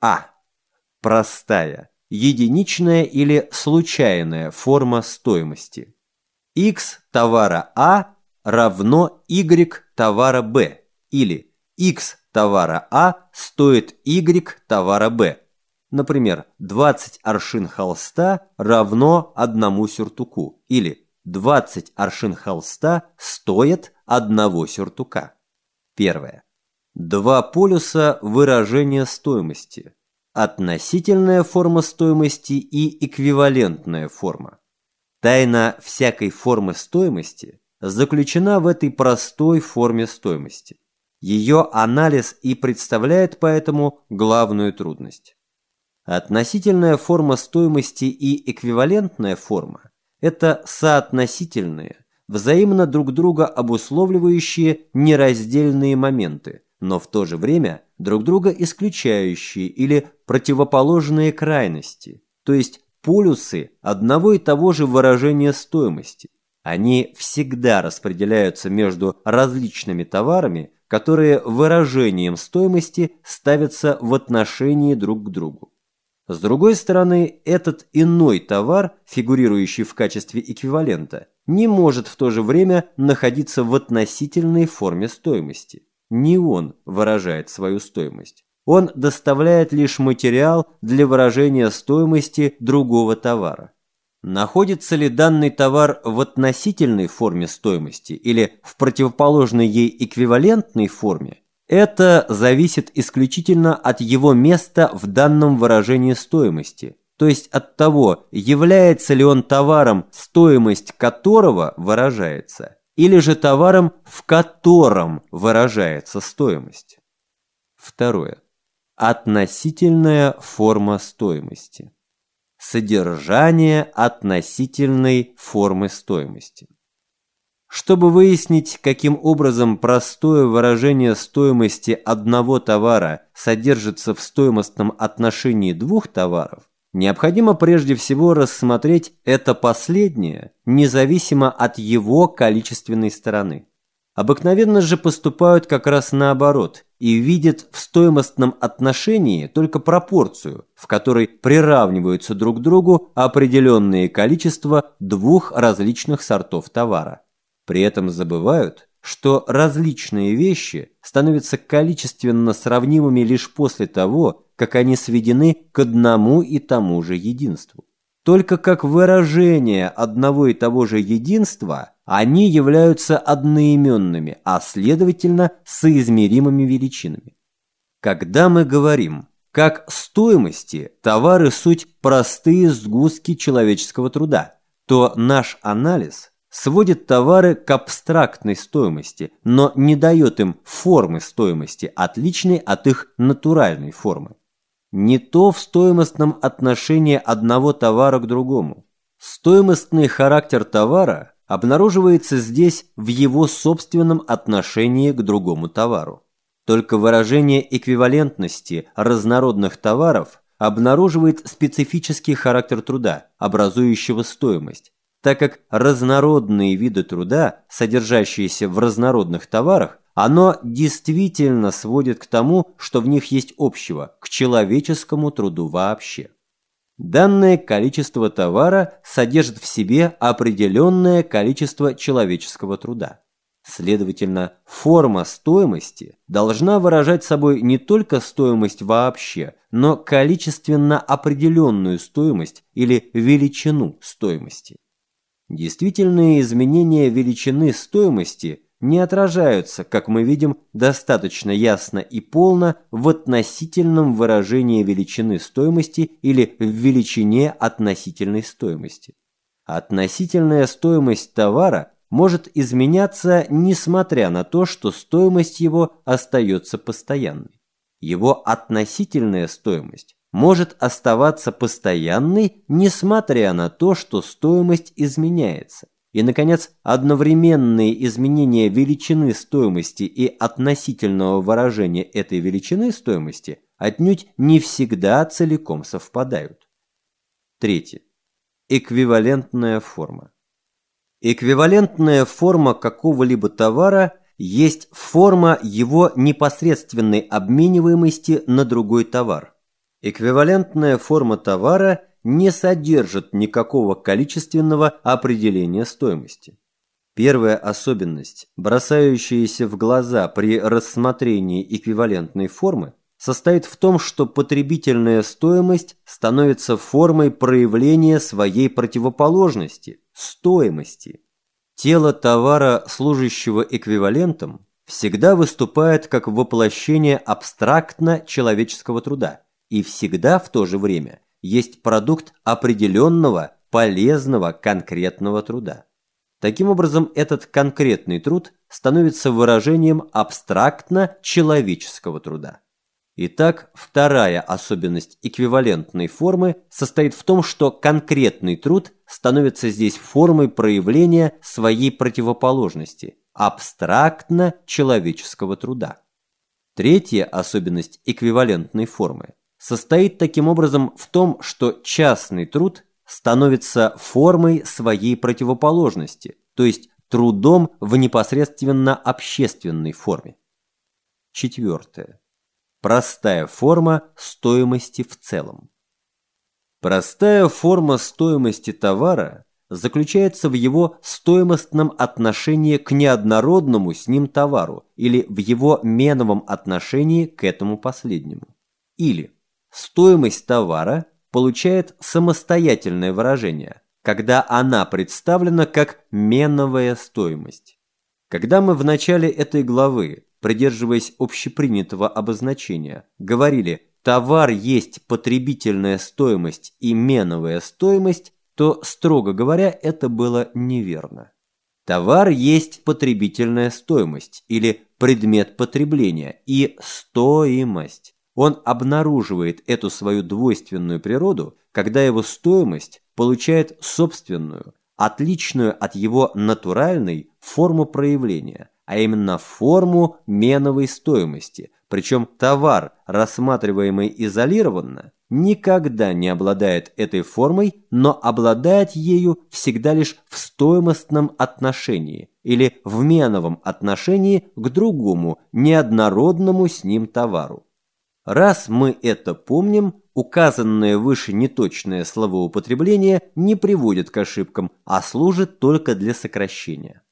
А. Простая, единичная или случайная форма стоимости. X товара А равно Y товара Б или X товара А стоит Y товара Б. Например, 20 аршин холста равно одному сюртуку или 20 аршин холста стоит одного сюртука. Первое. Два полюса выражения стоимости. Относительная форма стоимости и эквивалентная форма. Тайна всякой формы стоимости заключена в этой простой форме стоимости. Ее анализ и представляет поэтому главную трудность. Относительная форма стоимости и эквивалентная форма – это соотносительные, взаимно друг друга обусловливающие нераздельные моменты, но в то же время друг друга исключающие или противоположные крайности, то есть полюсы одного и того же выражения стоимости. Они всегда распределяются между различными товарами, которые выражением стоимости ставятся в отношении друг к другу. С другой стороны, этот иной товар, фигурирующий в качестве эквивалента, не может в то же время находиться в относительной форме стоимости. Не он выражает свою стоимость. Он доставляет лишь материал для выражения стоимости другого товара. Находится ли данный товар в относительной форме стоимости или в противоположной ей эквивалентной форме, это зависит исключительно от его места в данном выражении стоимости, то есть от того, является ли он товаром, стоимость которого выражается, или же товаром, в котором выражается стоимость. Второе. Относительная форма стоимости. Содержание относительной формы стоимости. Чтобы выяснить, каким образом простое выражение стоимости одного товара содержится в стоимостном отношении двух товаров, необходимо прежде всего рассмотреть это последнее, независимо от его количественной стороны. Обыкновенно же поступают как раз наоборот и видят в стоимостном отношении только пропорцию, в которой приравниваются друг к другу определенные количества двух различных сортов товара. При этом забывают, что различные вещи становятся количественно сравнимыми лишь после того, как они сведены к одному и тому же единству. Только как выражение одного и того же единства они являются одноименными, а следовательно соизмеримыми величинами. Когда мы говорим как стоимости товары суть простые сгустки человеческого труда, то наш анализ сводит товары к абстрактной стоимости, но не дает им формы стоимости, отличной от их натуральной формы. Не то в стоимостном отношении одного товара к другому. Стоимостный характер товара обнаруживается здесь в его собственном отношении к другому товару. Только выражение эквивалентности разнородных товаров обнаруживает специфический характер труда, образующего стоимость, так как разнородные виды труда, содержащиеся в разнородных товарах, оно действительно сводит к тому, что в них есть общего, к человеческому труду вообще. Данное количество товара содержит в себе определенное количество человеческого труда. Следовательно, форма стоимости должна выражать собой не только стоимость вообще, но количественно определенную стоимость или величину стоимости. Действительные изменения величины стоимости не отражаются, как мы видим, достаточно ясно и полно в относительном выражении величины стоимости или в величине относительной стоимости. Относительная стоимость товара может изменяться, несмотря на то, что стоимость его остается постоянной. Его относительная стоимость может оставаться постоянной, несмотря на то, что стоимость изменяется. И, наконец, одновременные изменения величины стоимости и относительного выражения этой величины стоимости отнюдь не всегда целиком совпадают. Третье. Эквивалентная форма. Эквивалентная форма какого-либо товара есть форма его непосредственной обмениваемости на другой товар. Эквивалентная форма товара не содержит никакого количественного определения стоимости. Первая особенность, бросающаяся в глаза при рассмотрении эквивалентной формы, состоит в том, что потребительная стоимость становится формой проявления своей противоположности – стоимости. Тело товара, служащего эквивалентом, всегда выступает как воплощение абстрактно-человеческого труда и всегда в то же время есть продукт определенного, полезного, конкретного труда. Таким образом, этот конкретный труд становится выражением абстрактно-человеческого труда. Итак, вторая особенность эквивалентной формы состоит в том, что конкретный труд становится здесь формой проявления своей противоположности – абстрактно-человеческого труда. Третья особенность эквивалентной формы состоит таким образом в том, что частный труд становится формой своей противоположности, то есть трудом в непосредственно общественной форме. Четвертое. Простая форма стоимости в целом. Простая форма стоимости товара заключается в его стоимостном отношении к неоднородному с ним товару или в его меновом отношении к этому последнему. Или стоимость товара получает самостоятельное выражение, когда она представлена как меновая стоимость. Когда мы в начале этой главы придерживаясь общепринятого обозначения, говорили «товар есть потребительная стоимость и меновая стоимость», то, строго говоря, это было неверно. Товар есть потребительная стоимость или предмет потребления и стоимость. Он обнаруживает эту свою двойственную природу, когда его стоимость получает собственную, отличную от его натуральной форму проявления – а именно форму меновой стоимости. Причем товар, рассматриваемый изолированно, никогда не обладает этой формой, но обладает ею всегда лишь в стоимостном отношении или в меновом отношении к другому, неоднородному с ним товару. Раз мы это помним, указанное выше неточное словоупотребление не приводит к ошибкам, а служит только для сокращения.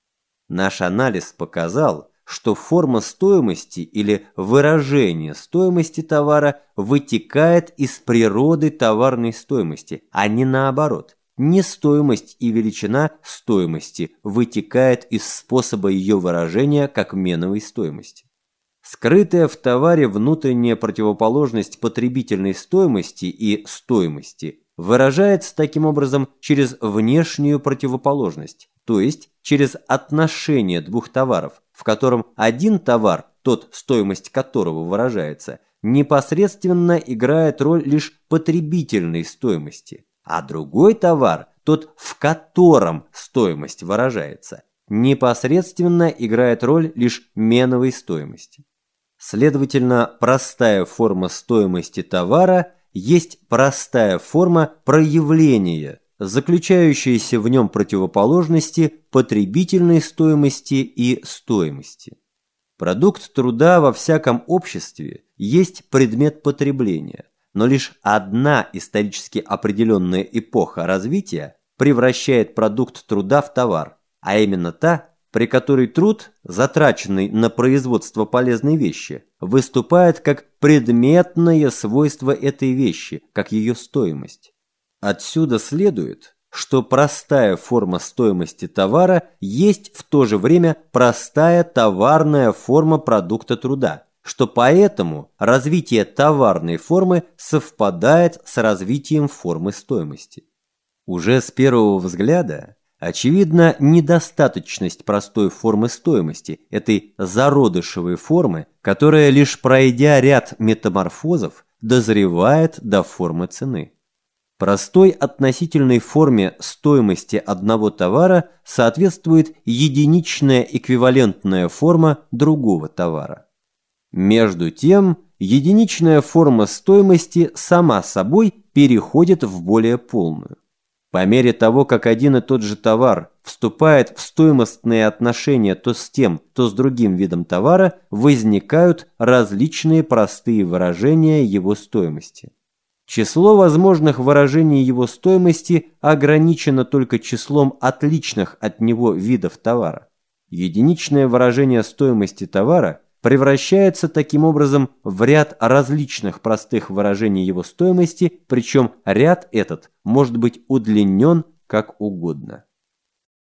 Наш анализ показал, что форма стоимости или выражение стоимости товара вытекает из природы товарной стоимости, а не наоборот. Не стоимость и величина стоимости вытекает из способа ее выражения как меновой стоимости. Скрытая в товаре внутренняя противоположность потребительной стоимости и стоимости выражается таким образом через внешнюю противоположность, то есть через отношение двух товаров, в котором один товар, тот стоимость которого выражается, непосредственно играет роль лишь потребительной стоимости, а другой товар, тот, в котором стоимость выражается, непосредственно играет роль лишь меновой стоимости. Следовательно, простая форма стоимости товара есть простая форма проявления заключающиеся в нем противоположности потребительной стоимости и стоимости. Продукт труда во всяком обществе есть предмет потребления, но лишь одна исторически определенная эпоха развития превращает продукт труда в товар, а именно та, при которой труд, затраченный на производство полезной вещи, выступает как предметное свойство этой вещи, как ее стоимость. Отсюда следует, что простая форма стоимости товара есть в то же время простая товарная форма продукта труда, что поэтому развитие товарной формы совпадает с развитием формы стоимости. Уже с первого взгляда очевидна недостаточность простой формы стоимости, этой зародышевой формы, которая лишь пройдя ряд метаморфозов, дозревает до формы цены. Простой относительной форме стоимости одного товара соответствует единичная эквивалентная форма другого товара. Между тем, единичная форма стоимости сама собой переходит в более полную. По мере того, как один и тот же товар вступает в стоимостные отношения то с тем, то с другим видом товара, возникают различные простые выражения его стоимости. Число возможных выражений его стоимости ограничено только числом отличных от него видов товара. Единичное выражение стоимости товара превращается таким образом в ряд различных простых выражений его стоимости, причем ряд этот может быть удлинен как угодно.